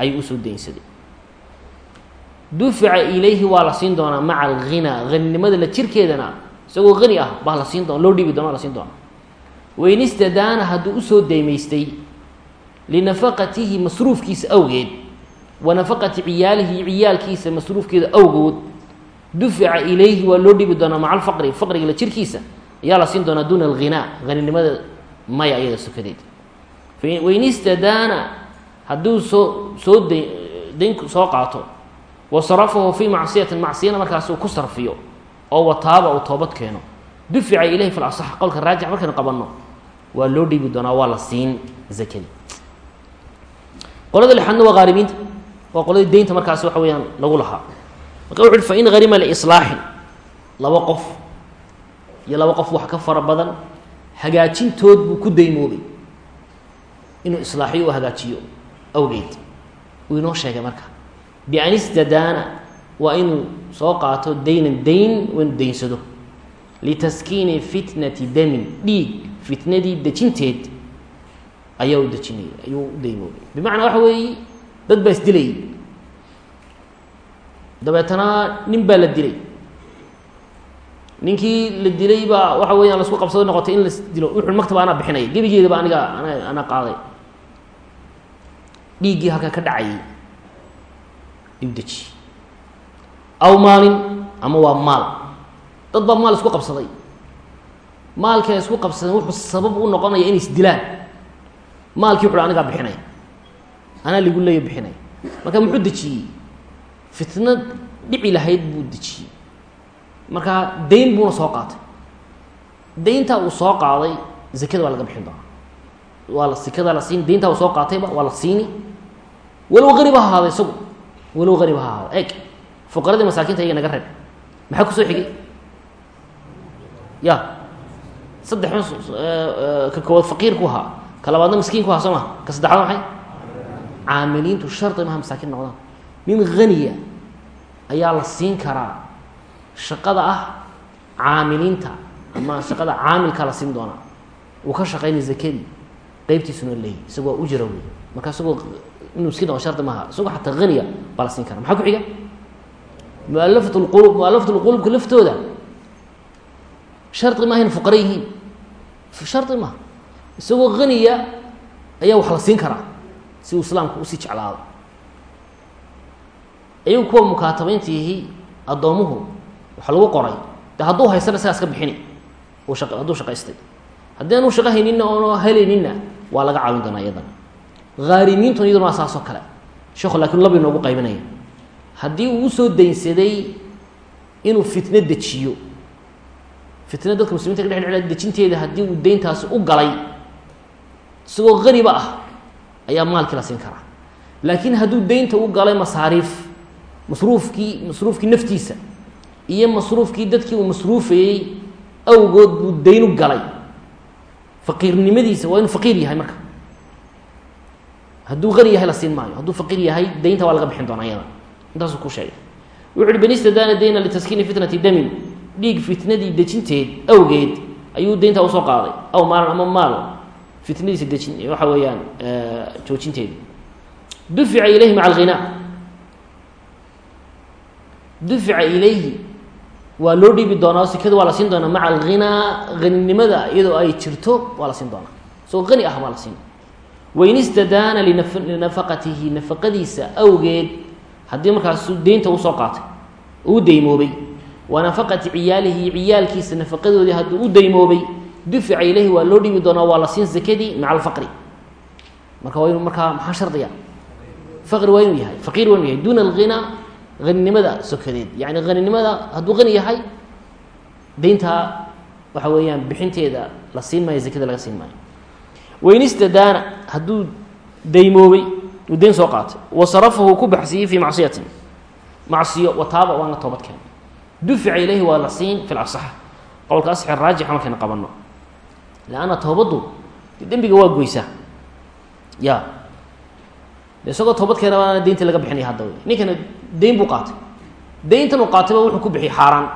ayuu u soo daynsaday. Dufica ilayhi waa la siin doonaa maca alghinaa haninimada la jirkeedana isagoo hani ah baa la siin doona loo dhiibi doona la siin doona wain hadduu u soo daymaystay linafaqatihi masruufkiisa awgeed wa nafaqati ciyaalihi ciyaalkiisa masruufkeeda awgood dufica ilayhi waa loo dhiibi doonaa maca alfaqri faqriga la jirkiisa ayaa la siin doonaa duuna alghinaa haninimada maya iyada sokadeed wain hadduu soo soo da soo qaato wa sarafahu fii macsiyatin macsiyana markaas uu ku sarfiyo oo wataaba uu toobad keeno. Dufica ilayhi fi lasax qowlka raajix markaynu qabanno waa loo dhiibi doonaa waa la siin zakadi qolada lixaadna waa haarimiinta waa qoladii deynta markaas waxa weeyaan lagu lahaa. Marka wuxu uhi fain harima liislaaxin laba qof iyo laba qof wax ka fara badan hagaajintood buu ku daymoobay inuu islaaxiyo u hagaajiyo awgeed. Uu inoo sheegay marka. Bian istadaana waa inuu soo qaato daynan dayn waa inuu daynsado. Litaskiini fitnati damin. Dhiig fitnadii dejinteed ayaa u dejinaya ayuu u daymoobay. Bimacnaa waxa weeye dad baa isdilayay dabeetana nin baa la dilay. Ninkii la dilay baa waxa weeyaan lasku qabsado noqotay in las dilo. Wuxu maktaba anaa bixinaya gebigeedaba aniga ana anaa qaaday dhiiggii halkaa ka dhacayay iu deji. Aw maalin ama waa maal. Dad baa maal isku qabsaday. Maalkii ay isku qabsadeen wuxuu sabab u noqonaya inay isdilaan. Maalkii wuxu anigaa bixinaya anaa ligu leeya bixinaya marka muxuu dejiyey? Fitnad dhici lahayd buu dejiyey. Markaa dayn buuna soo qaatay. Dayntaa uu soo qaaday zakada waa laga bixin doonaa. Waa la sikadaa la siini dayntaa uu soo qaatayba waa la siini walow qariba ha ahaada isagu walow qariba ha ahaada eeg fuqaradii masaakiinta iyaga naga reeb. Maxaa ku soo xigay? Ya. Saddex ka koowaad faqiir ku ahaa. Ka labaadna miskiin ku ahaa soo maha ka saddexaad maxay? Caamiliintu shardi maha masaakiin noqdaan. Nin haniya ayaa la siin karaa shaqada ah caamiliinta ama shaqada caamilkaa la siin doonaa. Uu ka shaqaynay zakadii qeybtiisuna leeyi isagoo ujra wey marka isagoo inuu miskiin noqo shardi maaha. Isagoo xataa haniya baa la siin karaa. Maxaa ku xiga? Mualafat lqulub mualafat lqulubka laftooda. Shardi maaha ina fuqara yihiin shardi maaha. Isagoo haniya ayaa wax la siin karaa si uu islaamku u sii jeclaado. Ayagu kuwa mukaatabaynta yihi addoomuhu waxa lagu qoray. De hadduu haysana isagaas ka bixini. Hadduu shaqaystay. Haddii aanu shaqo hayninna helayninna waa laga caawin doonaa iyadana haarimiintuna iyaduna waa saas oo kale. Sheekhu laakiin laba inoogu qaybinaya haddii uu u soo daynsaday inuu fitno dejiyo fitna dadka muslimiinta ka dhex dejinteeda haddii uu deyntaasi u galay isagoo haniba ah ayaa maalkii la siin karaa. Laakiin hadduu deynta u galay masaariif masruufkii masruufkii naftiisa iyo masruufkii dadkii uu masruufayey awgood buu dayn u galay. Faqiirnimadiisa waa inuu faqiir yahay marka hadduu hani yahay la siin maayo hadduu faqiir yahay deynta waa laga bixin doonaa iyada. Intaasuu ku sheegay. Wuxu uhi banistadaana dayna litaskiini fitnati damin. Dhiig fitnadii dejinteed awgeed ayuu deyntaa u soo qaaday. Aw maalan ama maal fitnadiisa dejin waxa weeyaan joojinteedi dufica ilayhi maca alghinaa dufica ilayhi waa loo dhiibi doonaa sikada waa la siin doonaa. Maca alghinaa haninimada iyadoo ay jirto waa la siin doonaa. Isagoo hani ah waa la siin wain istadaana linafaqatihi nafaqadiisa awgeed haddii markaas deynta u soo qaatay uu daymoobay. Wa nafaqati ciyaalihi ciyaalkiisa nafaqadoodii hadduu u daymoobay dufica ilayhi waa loo dhiibi doonaa waa la siin zakadii maca alfaqri. Marka waa inu markaa maxaa shardiga? Faqri waa inuu yahay faqiir waa inuu yahay. Duuna alghinaa haninimada sokadeed yani haninimada hadduu hani yahay deyntaa waxa weeyaan bixinteeda la siin maayo zakada laga siin maayo. Wain istadaana hadduu daymoobay uu deyn soo qaatay. Wa sarafahu ku baxsiyey fii macsiyatin. Macsiyo wataaba waana toobad keen dufica ilayhi waa la siin fi lasax qowlka asxi raajixa markayna qabanno. Leanna toobaddu de dembiga waa goysaa. Ya. Isagoo toobad keena waana deynta laga bixinaya hadda wey ninkana deyn buu qaatay. Deyntan uu qaatayba wuxuu ku bixiyey xaaraan.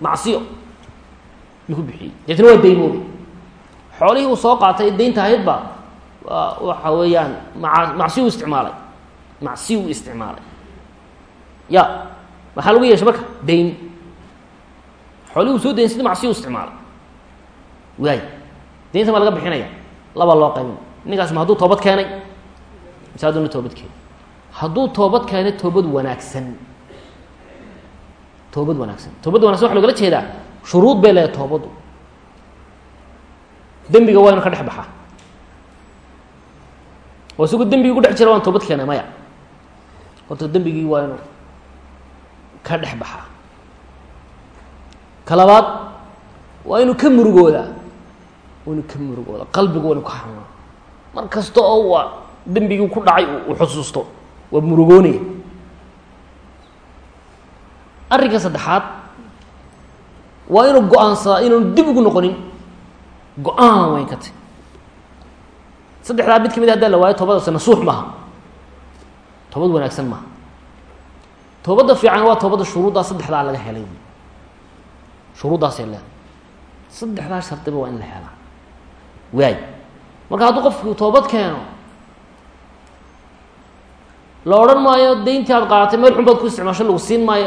Macsiyo. Yuu ku bixiyey. Deetna waa daymoobay. Xoolihii uu soo qaatay deynta ahaydba waxa weeyaan maa macsi u isticmaalay. Macsi u isticmaalay. Ya maxaa lagu yeeshay marka dayn xoolihii uu soo daynsaday macsi u isticmaalay. Waay. Deynta ma laga bixinaya. Laba loo qaybin ninkaas ma hadduu toobad keenay? Mise hadduna toobad keenay? Hadduu toobad keenay toobad wanaagsan. Toobad wanaagsan. Toobad wanagsan waxa logala jeedaa shuruud bay leedahay toobaddu dembiga waa inu ka dhex baxaa oo isagoo dembigii ku dhex jira waan toobad keenay maya. Horta dembigii waa inu ka dhex baxaa. Ka labaad waa inuu ka murugoodaa. Waa inuu ka murugooda qalbigu waa inu ka xanuuna mar kasta oo waa dembigii ku dhacay uu xusuusto waa murugoonaya arrinka saddexaad waa inuu go'aansadaa inaanu dib ugu noqonin. Go'aan wayn ka tay saddexdaa mid ka mid hadaa la waayo toobadaas nasuux maaha. Toobad wanaagsan maaha. Toobadda fiican waa toobadda shuruuddaa saddexdaa laga helay. Shuruuddaasay leedahay. Saddexdaa shardiba waa in la helaa. Waay. Marka hadduu qofku toobad keeno la odhan maayo deyntii aad qaadatay meel xun baad ku isticmaasho lagu siin maayo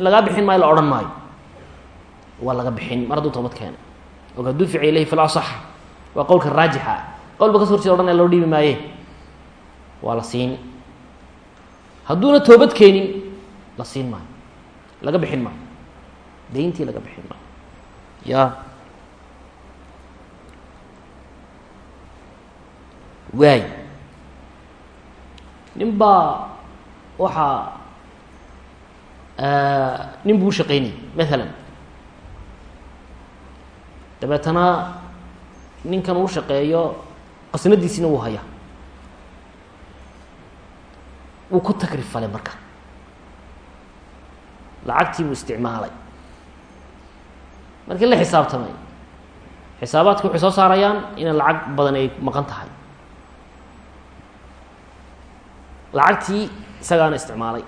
lagaa bixin maayo la odhan maayo. Waa laga bixin mar hadduu toobad keenay oka dufica ilayhi fi lasax waa qowlka raajixa. ah qowlba ka so horjeeda odhanaya loo dhiibi maaye? Waa la siin. Hadduuna toobad keenin la siin maayo laga bixin maayo deyntii laga bixin maayo. Ya waay. Nin baa waxaa nin buu shaqaynayay maalan dabeetana ninkan uu shaqeeyo qasnadiisina wuu hayaa. Wuu ku tagrifalay marka. Lacagtii buu isticmaalay. Markii la xisaabtamay xisaabaadki waxay soo saarayaan inay lacag badan ay maqan tahay. Lacagtii isagaana isticmaalay.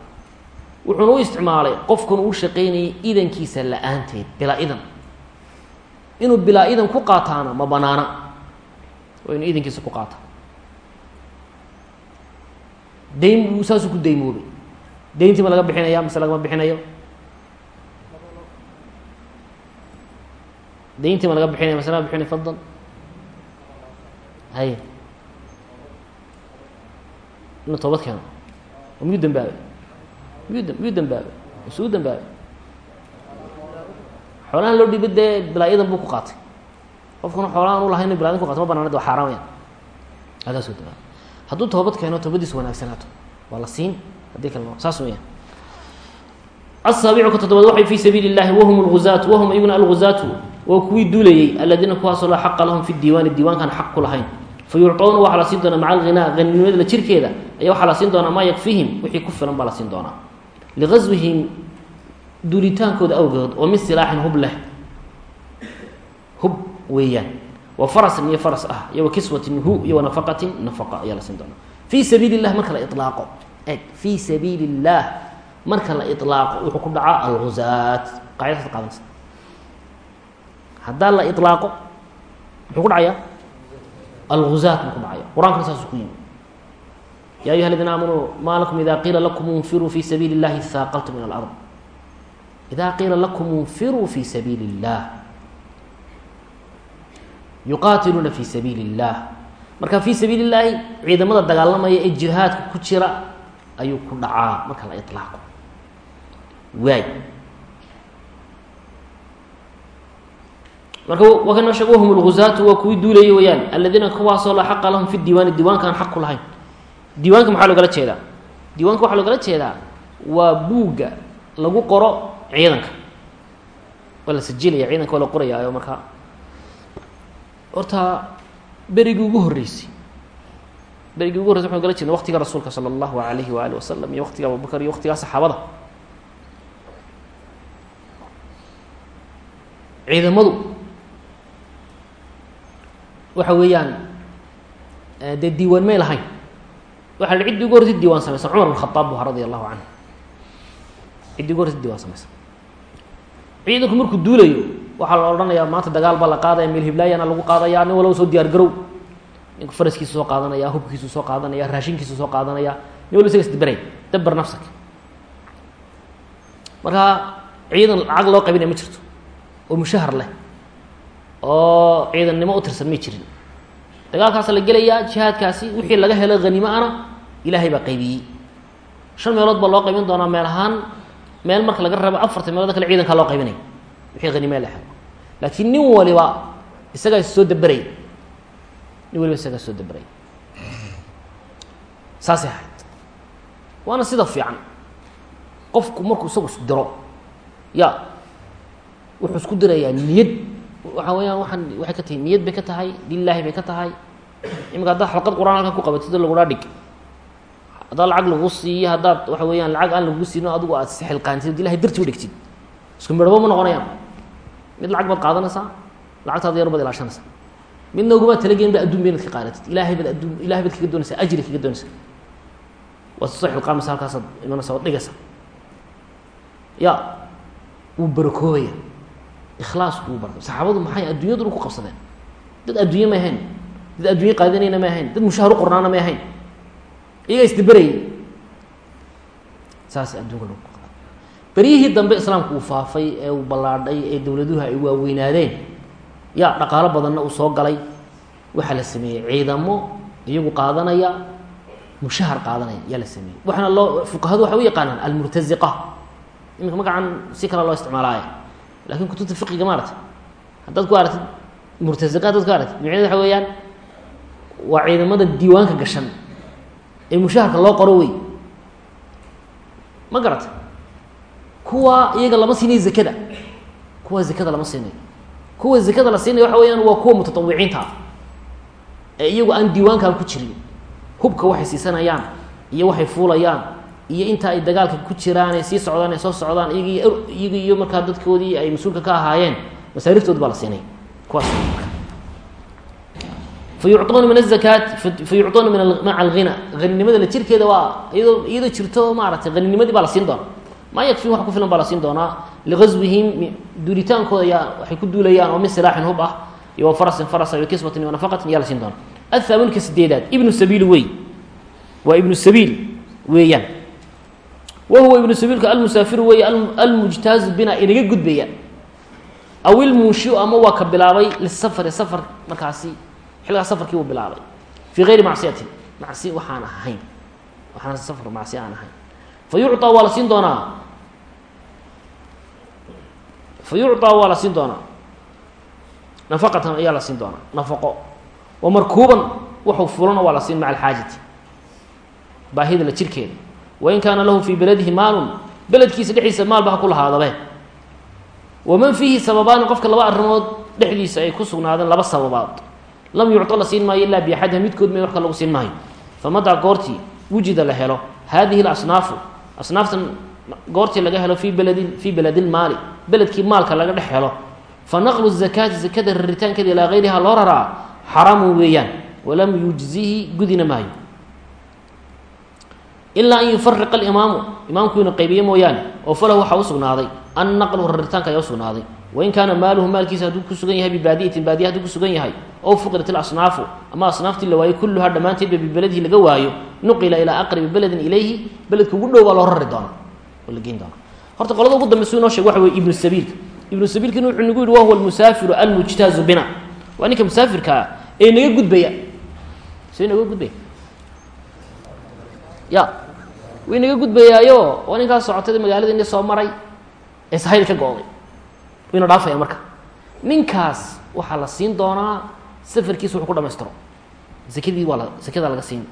Wuxuuna u isticmaalay qofkan uu shaqaynayay idankiisa la'aanteed bilaa idan inuu bilaa idan ku qaataana ma banaana waa inuu idankiisa ku qaata. Dayn buu saasuu ku daymoobay dayntii ma laga bixinaya mase lagama bixinayo? Dayntii ma laga bixinaya mase laga bixinay fadlan? Haye inuu toobad keeno. Oo miyuu dambaabay? Miyuu da miyuu dambaabay? Masuu dambaabay? Xoolahan loo dhiiba dee bilaa buu ku qaatay qofkuna xoolahan u lahay inu bila idan ku qato ma bananad waa xaaraamaya adaasuu dambaabay hadduu toobad keeno toobadiisu wanaagsanaato waa la siin haddii kale saas weya asaabicu ka toddobaad waxay fii sabiili اllahi wahum اlguzaatu wahum iyaguna alguzaatu waa kuwii duulayey aladiina kuwaasoo laa xaqa lahum fi diiwaani diiwaankaan xaq ku lahayn fayucطuuna waxaa la siin doonaa maca alghinaa haninimada la jirkeeda ayaa waxaa la siin doonaa maa yakfihim wixii ku filan baa la siin doonaa ligaswihim duulitaankooda awgeed oo min silaaxin hub leh hub weeyaan wa farasin iyo faras ah iyo wa kiswatin hu iyo wa nafaqatin nafaqa ayaa la siin doonaa fii sabiili اllah marka la ilaaqo eg fii sabiili اllah marka la ilaaqo wuxuu ku dhacaa alguzaat qaacidadaad qaadanaysa haddaa la ilaaqo muxuu ku dhacayaa alguzaat buu ku dhacaya qur-aankana saasuu ku yimi ya ayuha aladiina aamanuu maa lakum ida qiila lakum unfiruu fi sabiili اllahi haaqaltum min alard ida qiila lakum unfiruu fi sabiili اllah yuqaatiluuna fi sabiili اllah marka fii sabiili اllaahi ciidamada dagaalamaya ee jihaadka ku jira ayuu ku dhacaa marka la ilaaqo waay. Marka waa ka noo sheeg lguzaatu waa kuwii duulayay weyaan aladiina kuwaasoo laa xaqa lahum fi diiwaani diiwaanka aan lahayn. Diiwaanka maxaa loogala jeedaa? Diiwaanka waxaa loogala jeedaa waa buugga lagu qoro ciidanka. Waa la sajilaya ciidanka waa la qoraya markaa horta berigii ugu horreysay. Berigii ugu horreysa waxanu gala jirna waqtiga rasuulka sala allahu alayhi waali wasalam iyo waqtiga abubakar iyo waqtigaa saxaabada. Ciidamadu waxa weeyaan dee diiwaan may lahayn. Waxa la ciddii ugu horreysay diiwaan samaysan cumar bin khadaab bu ha radia allahu canhu ciddii ugu horreysay diiwaan samaysan ciidanku markuu duulayo waxaa la odhanayaa maanta dagaal baa la qaadaya meel hiblaayana lagu qaadaya nin walba soo diyaar garow. Ninku faraskiisu soo qaadanaya hubkiisu soo qaadanaya raashinkiisu soo qaadanaya nin walba isaga isdaberay dabar nafsaka marka ciidan lacag loo qaybinaya ma jirto oo mushahar leh oo ciidannimo u tirsan may jirin. Dagaalkaasa la gelayaa jihaadkaasi wixii laga helo hanimo ana ilaahay baa qaybiyey. Shan meelood baa loo qaybin doonaa meel ahaan meel marka laga rabo afarta meelood kale ciidankaa loo qaybinaya wixii hanime la helo laakiin nin waliba isagaa is soo daberaya nin waliba isagaa soo daberaya saasay ahayd. Waana sida fiican. Qofku markuu isagu is diro ya wuxuu isku dirayaa niyad. Waxa weyaan waaan waxay ka tahay niyad bay ka tahay lilaahi bay ka tahay. Imika haddaad xalqad qur'aan halkan ku qabatid lagudhaa dhig. Haddaad lacag lagu siiyo haddaad waxa weeyaan lacag aan lagu siino adigu aad sixilqaantid ilahay darti u dhigtid. Isku midhabo ma noqonayaan mid lacag baad qaadanaysaa lacagtaada yar baad ilaashanaysaa. Midna ugumaa talagelin ba adduun ba inaad ka qaadatid ilaahay baad adduun ilahay baad kaga doonaysaa ajri kaga doonaysaa. Waad soo xilqaamaysa halkaasaad imanaysa waad dhigaysaa. Ya wuu barakoobaya ikhlaasku wuu barka saxaabadu maxay adduunyaduna ku qabsadeen? Dad adduunye may ahayn. Dad adduunye qaadanayna may ahayn. Dad mushahar u qornaana may ahayn. Iyagaa isdaberayay saas adduunka lagu beryihii dambe islaamku uu faafay ee uu ballaadhay ee dowladuhu ay waaweynaadeen. Ya dhaqaalo badanna uu soo galay. Waxaa la sameeyey ciidamo iyagu qaadanaya mushahar qaadanaya yaa la sameeyey. Waxaana loo fuqahadu waxay u yaqaanaan almurtaziqa. Iminka magacan si kale loo isticmaalaaya. Lakin kutubta fiqiga ma haddaad ku aragtid murtaziqa haddaad ku aragtid micneed waxa weeyaan waa ciidamada diiwaanka gashan ee mushaharka loo qoro wey ma garatay kuwa iyaga lama siinayo zakada. Kuwa zakada lama siinayo kuwa zakada la siinaya waxa weyaan waa kuwa mutatawiciinta ee iyagu aan diiwaankan ku jirin hubka waxay siisanayaan iyo waxay fuulayaan iyo inta ay dagaalka ku jiraan ee sii socdaan ee soo socdaan iyagiiyo iyaga iyo markaa dadkoodii ay mas'uulka ka ahaayeen masaariftood baa la siinay. Kuwaas fayucuuna min azakaat fayucuuna min maca alghina. Haninimada la jirkeeda waa iyadoo iyadoo jirto maaragtay haninimadi baa la siin doona maa yakfi wax ku filan baa la siin doonaa. Ligazwihim duuritaankooda yaa waxay ku duulayaan oo min silaaxin hub ah. Iyo farasin farasa iyo kisbatin iyo nafaqatin yaa la siin doonaa. Athaaminka sideedaad ibnu sabiil wey. Waa ibnu sabiil weeyaan. Wa ibnu sabiilka almusaafiru weeye almujtaazu bina inaga gudbaya aw ilmunshiu ama waa ka bilaabay lisafari safar markaasi xilligaas safarkii uu bilaabay. Fii gayri macsiyatin macsi waxaan ahayn. Waxaan safar macsi aan ahayn. Fa waa la siin doonaa fa yucطaa waa la siin doonaa nafaqatan ayaa la siin doonaa nafaqo wa markuuban waxuu fulana waa la siin maca alxaajati baahida la jirkeeda wain kaana lahu fii beladihi maalun beledkiisa dhexdiisa maalba ha ku lahaadabe waman fiihi sababaani qofka laba arrimood dhexdiisa ay ku sugnaadeen laba sababaad lam yucطo la siin maayo ilaa biaxadiha midkood may wax ka lagu siin maayo famadaa goortii wujida la helo haadihi اlasnaafu asnaaftan goortii laga helo fii beledi fii beledilmaali beledkii maalka laga dhex helo. Fa naqlu zakaati zakada raritaankeeda ilaa gayriha loo raraa xaraamun weeyaan. Walam yujzihi gudina maayo. Ilaa an yufariqa alimaamu. Imaamku inuu qaybiye mooyaane oo falahu waxaa u sugnaaday. An naqlu raritaanka ayaa usugnaaday wain kaana maaluhu maalkiisa hadduu ku sugan yahay bibaadiyatin baadiya hadduu ku sugan yahay ow fuqirat ilasnaafu ama asnaaftii la waayo kulluhaa dhammaanteedba bibeledhi laga waayo nuqila ilaa aqrabi beledin ilayhi beledka ugu dhow baa loo rari doonaa la geyn doonaa horta qolada ugu dambe su inoo sheeg waxa weye ibnu sabiilka. Ibnu sabiilkina wuxuu nagu yihi wahuwa almusaafiru almujtaazu bina. Waa ninka musaafirka ah ee naga gudbaya. See naga gudbaya. Ya way naga gudbayaayo waa ninkaas socotay magaalada ini soo maray ee sahayl ka go-day. Wayna dhaafaya marka. Ninkaas waxaa la siin doonaa safarkiisa wuxuu ku dhamaystiro zakadii waa la zakadaa laga siin.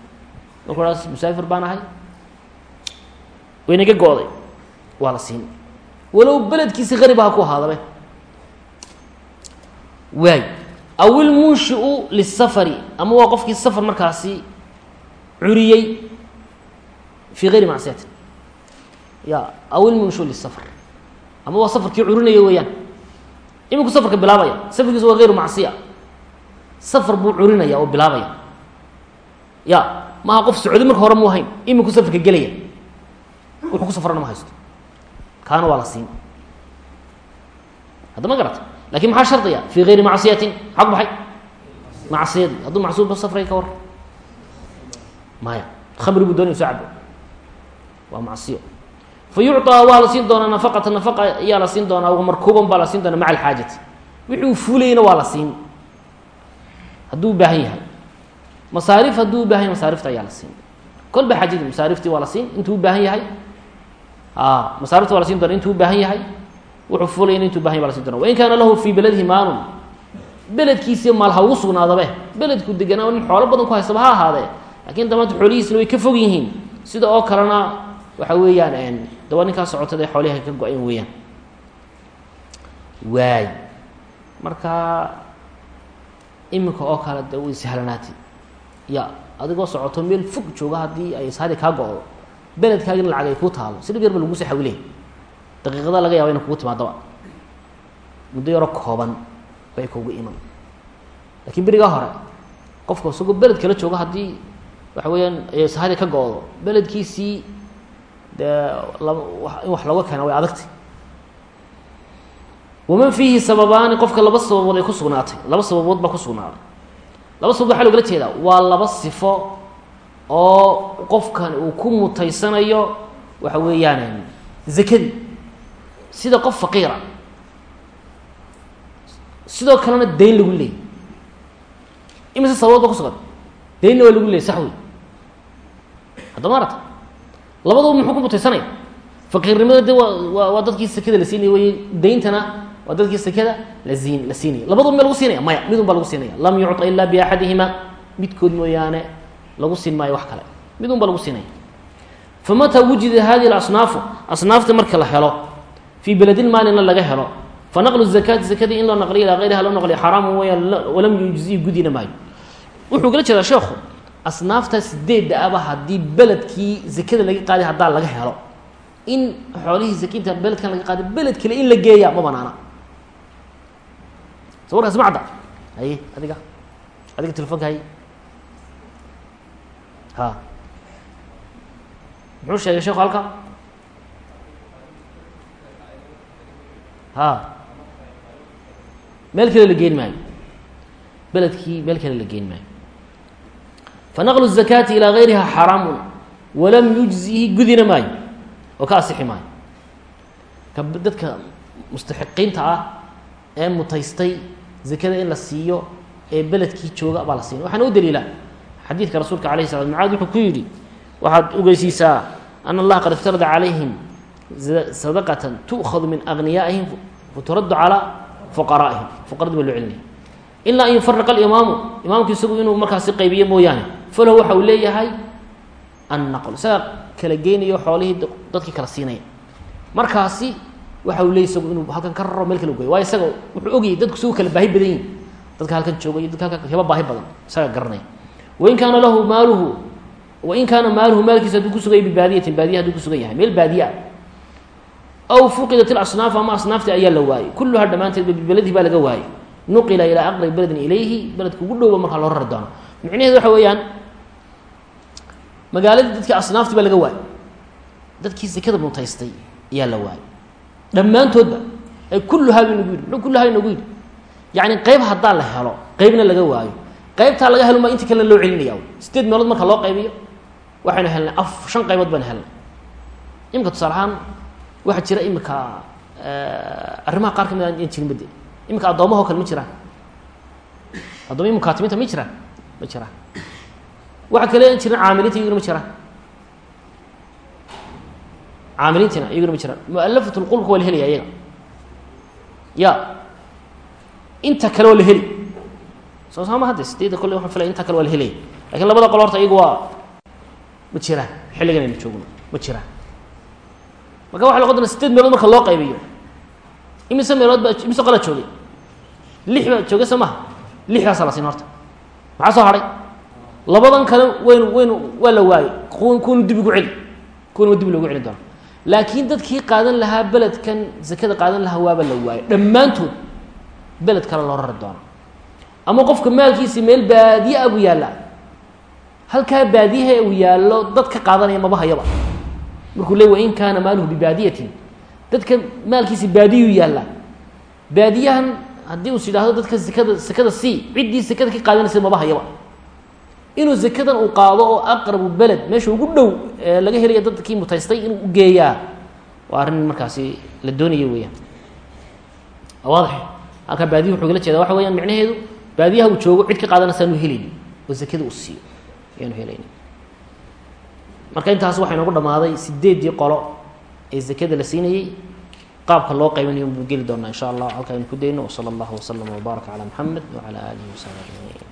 Markuu haas musaafir baan ahay. Way naga go-day waa la siin. Walow beledkiisi qariba ha ku ahaadabe waay. Aw ilmunshiu lisafari ama waa qofkii safar markaasi curiyey fii gayri macsiyatin. Ya aw ilmunshiu lisafar ama waa safarkii curinaya weeyaan. Iminku safarka bilaabaya. Safarkiisu waa gayru macsiya. Safar buu curinaya oo bilaabaya. Ya maaha qof socdi marka hore mu hayn iminku safarka gelaya. Wuxuu ku haysto kaana waa la siin hadda ma garata laakiin maxaa shardiya fii gayri macsiyatin maxaa ku baxay macsiyadii hadduu macsuuba safray ka war maya khamri buu doonaya soo cabo waa macsiyo fa yucطaa waa la siin doonaa nafaqata nafaqa ayaa la siin doonaa markuuban baa la siin doonaa maca alxaajati wixii uu fuulayna waa la siin hadduu u baahan yahay masaarif hadduu u baahan yahay masaarifta ayaa la siin kolba xaajadii masaariftii waa la siin intuu u baahan yahay masaarifta waa la siin doona intuu u baahan yahay wuxuu fuulayna intuu baahan yahy ba la sin doona wain kaana lahu fii beledihi maalun beledkiisi maal ha ugu sugnaadabe. Beledku deganaa nin xoolo badan ku haystaba ha ahaadee. Lakin damaanta xoolihiisna way ka fog yihiin. Sida oo kalena waxa weeyaan dawaa ninkaa socotada ee ka go-een weeyaan. Waay. Marka iminka oo kale de way sahlanaatay. Ya adigoo socoto meel fog jooga haddii ay ishadi kaa go-do beledkaagina lacag ay kuu taalo. Si dhib yar ba lagu soo xawilay. Daqiiqada laga yaaba ina kugu timaadaba muddo yaroo kooban bay kugu iman. Lakiin berigaa hore qofka isagoo beled kala jooga haddii waxa weeyaan ishadi ka go-do beledkiisii dee laba in wax looga keena way adagtay. Waman fiihi sababaani qofka laba sababood ay ku sugnaatay. Laba sababood baa ku sugnaaday. Laba sababood waxa logala jeedaa. Waa laba sifo oo qofkan uu ku mutaysanayo waxa weeyaan zakadii sida qof faqiira. Sidoo kalena dayn lagu leeyay imise sababood ba ku sugan? Daynna waa lagu leeyay sax wey haddama arata labadaba muxuu ku mutaysanaya? Faqiirnimada de waa waa dadkii sekada la siinaya wey dayntana waa dadkii sekada la siin la siinaya. Labadaba ma lagu siinaya? Maya midun baa lagu siinaya. Lam yucطa ila biaxadihima midkood mooyaane lagu siin maayo wax kale. Midun baa lagu siinaya famataa wujida hadihi اasnaafu asnaafta marka la helo fii beledin maalina laga helo. Fanaqlu zakaati zakadii in loo naqliyo ilaa gayriha loo naqliyo xaraamu weyaan walam yujziyi gudina maayo. Wuxuu kala jeedaa sheekhu asnaafta sideedda aba haddii beledkii zakada laga qaaday haddaa laga helo. In xoolihii zakinta beledkan laga qaaday beled kale in la geeya ma banaana. So warkaas ma adiga adiga telefonka haye ha. Muxuu sheegay sheeku halka ha. Meel kale la geeni maayo beledkii meel kale la geeni maayo fanaqlu الzakaati ilaa gayriha xaraamu walam yujzihi gudina maayo oo ka asixi maayo ka dadka mustaxiqiinta ah ee mutaystay zakada in la siiyo ee beledkii jooga baa la siina waxaana u daliila xadiidka rasuulka alayh sala mucaad wuxuu ku yidhi waxaad ogeysiisaa ana allaha qad iftarada calayhim sadaqatan tu'khadu min agniyaa'ihim faturaddu calaa fuqaraa'ihim. Fuqaradi baa loo celinaya ilaa an yufariqa alimaamu imaamku isagu inuu markaasi qaybiyo mooyaane falahu waxa uu leeyahay annaql isaga kala geynayo xoolihii dadkii kala siinaya. Markaasi waxa uu leeyay isagu inuu halkan ka raro meel kala goyo waayo isaga wuxuu ogayay dadku isagu kala baahi badan yihiin dadka halkan jooga iyo dadka halkan heba baahi badan isaga garanaya wain kaana lahu maaluhu wain kaana maaluhu maalkiisa hadduu kusuganya bibaadiyatin baadiya haduu kusugan yahay meel baadiye ah aw fuqidat ilasnaaf ama asnaafti ayaa la waayey kulluhaa dhammaanteedba bibeladii baa laga waayey nuqila ilaa aqrab beledin ilayhi beledka ugu dhowba markaa loo rari doono micnaheedu waxa weeyaan magaaladii dadkii asnaafti baa laga waayey dadkii sekada mutaystay ayaa la waayey dhammaantoodba ay kulluhaa bu nagu yidhi muxuu kulluhaa inagu yidhi yacni qeyb haddaa la helo qeybna laga waayo qaybtaa laga helo maa intii kalena loo celinaya sideed meelood marka loo qaybiyo waxaynu helnay af shan qaybood baynu helnay. Imika tusaale ahaan waxaa jira imika arrimaha qaar ka mid aan jirin bade imika addoomaho kale ma jiraan. Addoomihii mukaatimiinta ma jiraan? Ma jiraan. Waxa kale jirin caamiliinta iyaguna ma jiraan. Caamiliintina iyaguna ma jiraan. Mualafat lqulka waa la helaya iyaga. Ya inta kale waa la heli soo saama hadde sideedda kolle waxaan filaya intaa kale waa la helaya laakiin labada qolo horta iyagu waa ma jiraan. Xilligan aynu joogno ma jiraan. Marka waxa doona sideed meelood marka loo qaybiyo imise meelood baa imise qola joogay? Lix baa joogay soo lixdaasaa la siin horta. Maxaa soo hadhay labadan kale waynu waynu waa la waayey kuwan kuwanu dib ugu celi kuwana dib loogu celin doona laakiin dadkii qaadan lahaa beledkan zakada qaadan lahaa waaba la waayey dhammaantood beled kale loo rari doono ama qofka maalkiisi meel baadiye a buu yaallaa. Halkaa baadiyaha uu yaallo dad ka qaadanaya maba hayaba markuu le wain kaana maaluhu bibaadiyatin. Dadka maalkiisi baadiyuu yaallaa. Baadiyahan haddii us yidhaahdo dadka sekada sekada sii ciddii sekada ka qaadanaysa maba hayaba inuu zakadan uu qaado oo aqrabu beled meesha ugu dhow ee laga helaya dadkii mutaystay inuu u geeyaa waa arrin markaasi la doonaya weeyaan. Waadix. Halkaa baadiya wuxuu gala jeeda waxa weyaan micnaheedu baadiyaha uu joogo cid ka qaadanaysa anu helayni oo zakada uu siiyo ayaanu helayni marka intaas waxaa inoogu dhammaaday sideeddii qolo ee zakada la siinayey qaabka loo qaybinayo buu geli doonaa insha allah halkaa aynu ku dayno wsala allahu waslama wbaaraka calaa maxamed wacala aalihi wasaxbi ajmaciin